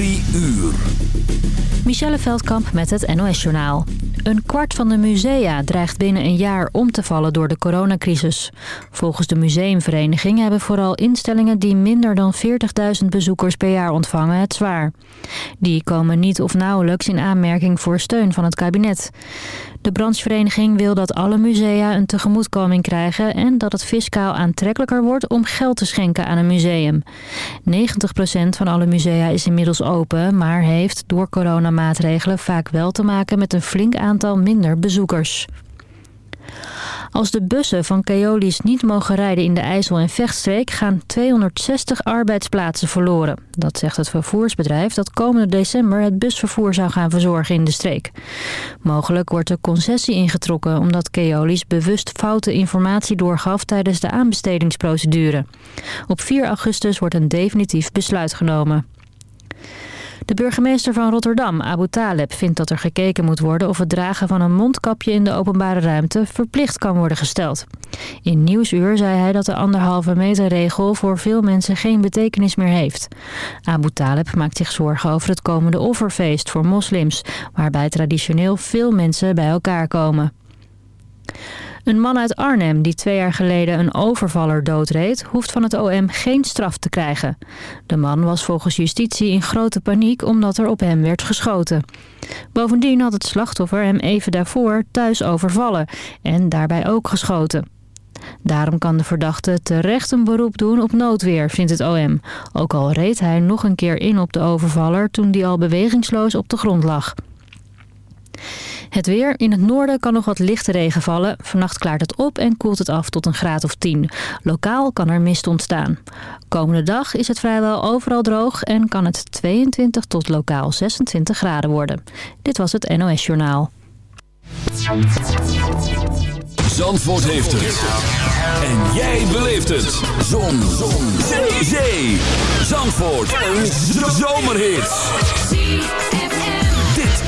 Drie uur. Michelle Veldkamp met het NOS-journaal. Een kwart van de musea dreigt binnen een jaar om te vallen door de coronacrisis. Volgens de museumvereniging hebben vooral instellingen die minder dan 40.000 bezoekers per jaar ontvangen het zwaar. Die komen niet of nauwelijks in aanmerking voor steun van het kabinet. De branchevereniging wil dat alle musea een tegemoetkoming krijgen... en dat het fiscaal aantrekkelijker wordt om geld te schenken aan een museum. 90% van alle musea is inmiddels open... maar heeft door coronamaatregelen vaak wel te maken met een flink aantal minder bezoekers. Als de bussen van Keolis niet mogen rijden in de IJssel- en Vechtstreek... gaan 260 arbeidsplaatsen verloren. Dat zegt het vervoersbedrijf dat komende december het busvervoer zou gaan verzorgen in de streek. Mogelijk wordt de concessie ingetrokken omdat Keolis bewust foute informatie doorgaf tijdens de aanbestedingsprocedure. Op 4 augustus wordt een definitief besluit genomen. De burgemeester van Rotterdam, Abu Taleb, vindt dat er gekeken moet worden of het dragen van een mondkapje in de openbare ruimte verplicht kan worden gesteld. In Nieuwsuur zei hij dat de anderhalve meter regel voor veel mensen geen betekenis meer heeft. Abu Taleb maakt zich zorgen over het komende offerfeest voor moslims, waarbij traditioneel veel mensen bij elkaar komen. Een man uit Arnhem die twee jaar geleden een overvaller doodreed... hoeft van het OM geen straf te krijgen. De man was volgens justitie in grote paniek omdat er op hem werd geschoten. Bovendien had het slachtoffer hem even daarvoor thuis overvallen en daarbij ook geschoten. Daarom kan de verdachte terecht een beroep doen op noodweer, vindt het OM. Ook al reed hij nog een keer in op de overvaller toen die al bewegingsloos op de grond lag. Het weer. In het noorden kan nog wat lichte regen vallen. Vannacht klaart het op en koelt het af tot een graad of 10. Lokaal kan er mist ontstaan. Komende dag is het vrijwel overal droog en kan het 22 tot lokaal 26 graden worden. Dit was het NOS Journaal. Zandvoort heeft het. En jij beleeft het. Zon. Zon. Zee. Zee. Zandvoort. Een zomerhit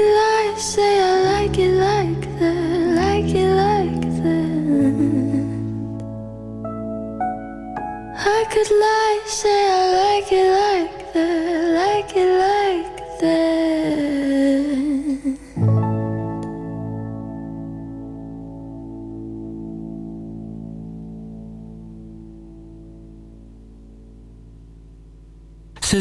like it say I like it like that, like it like that. I could lie.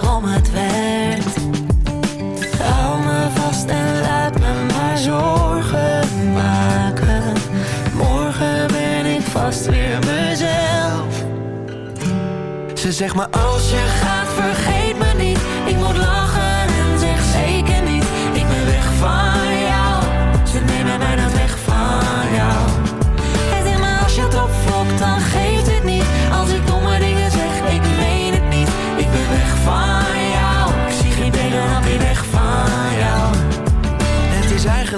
waarom het werkt. Hou me vast en laat me maar zorgen maken. Morgen ben ik vast weer mezelf. Ze zegt maar als je gaat vergeet me niet. Ik moet lachen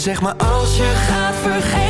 Ze zegt maar als je gaat vergeet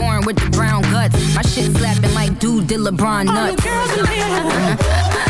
foreign with the brown guts. My shit slapping like dude did LeBron All you nuts. girls in here, uh-huh.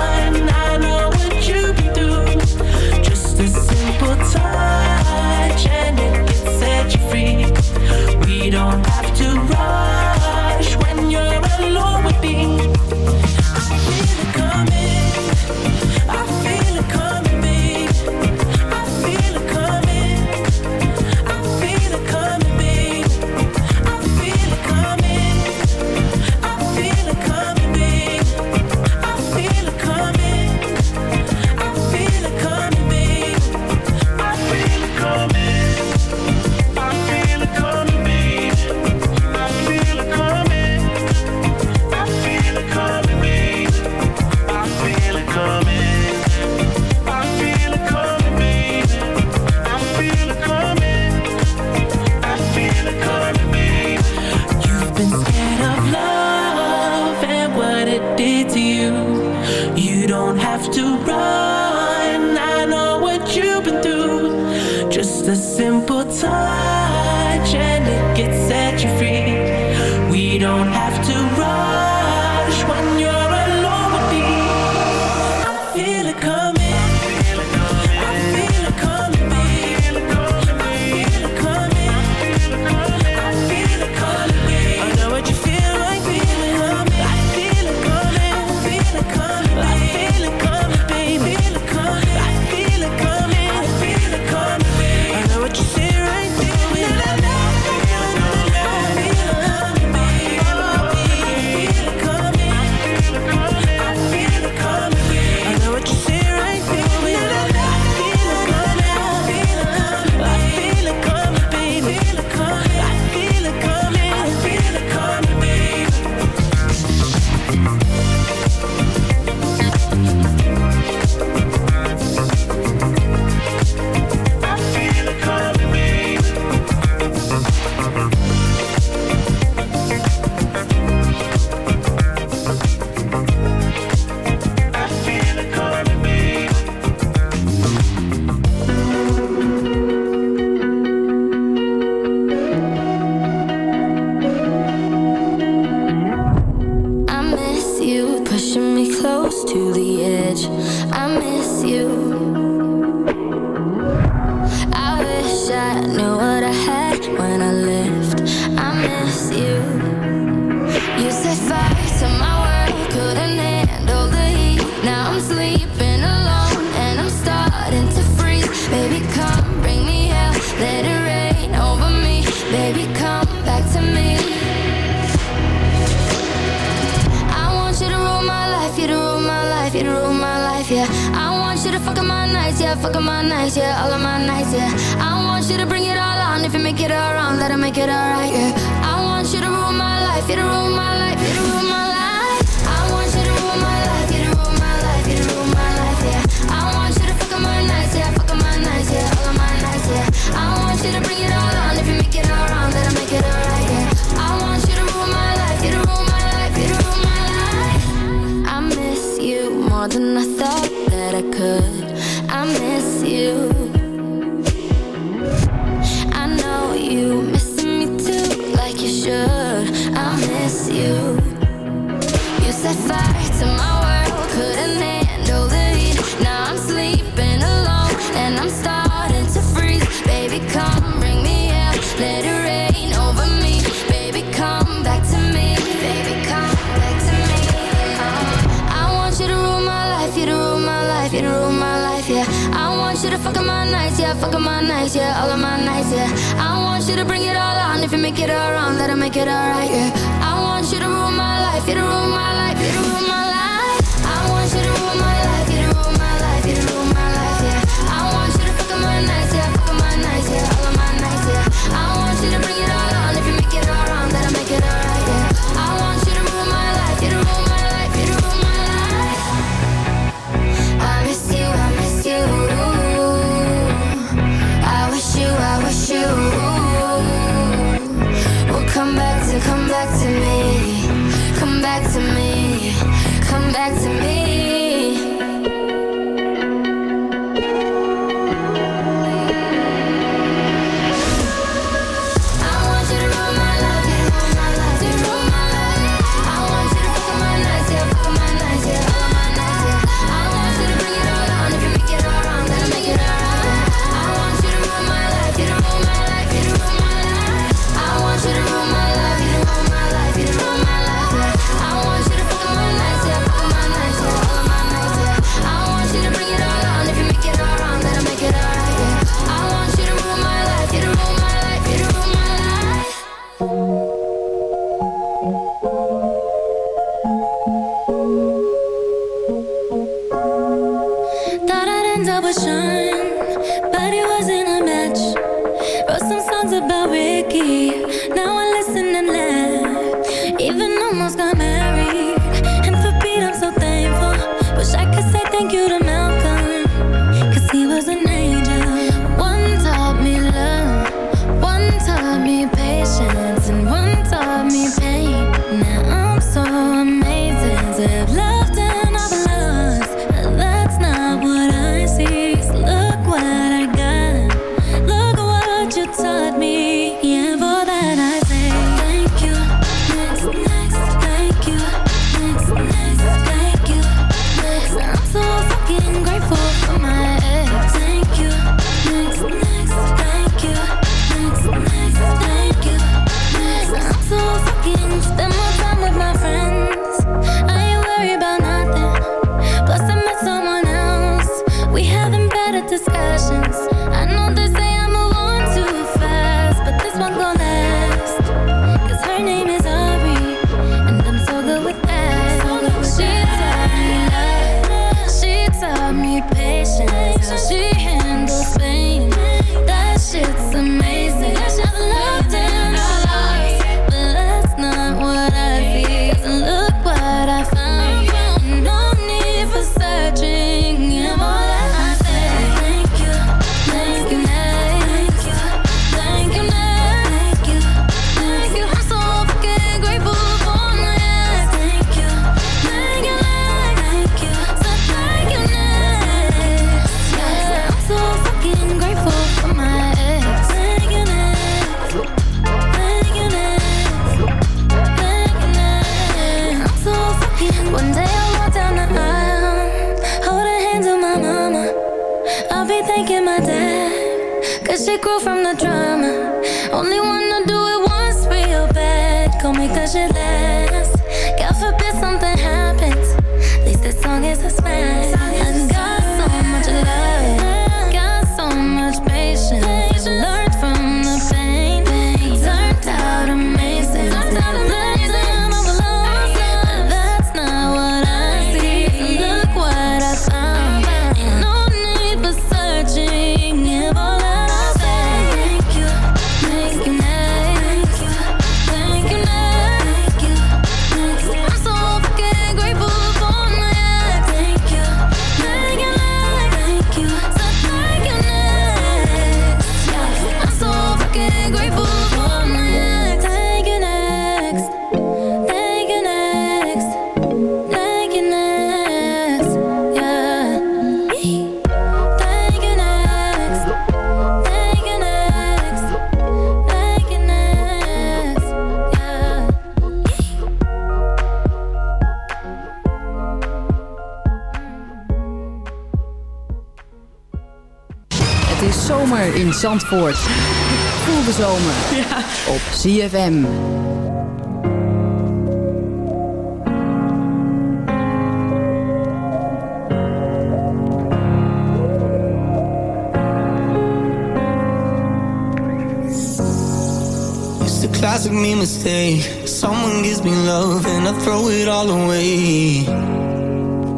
yeah. I want you to bring it all on. If you make it all wrong, let it make it all right, yeah. I want you to rule my life, you to rule my life, you to rule my life. I want you to rule my life. Zandvoort. Voel de zomer ja. op ZFM. It's the classic me mistake. Someone gives me love and I throw it all away.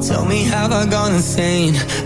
Tell me have I gone insane?